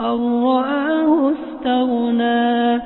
أن رآه استغنى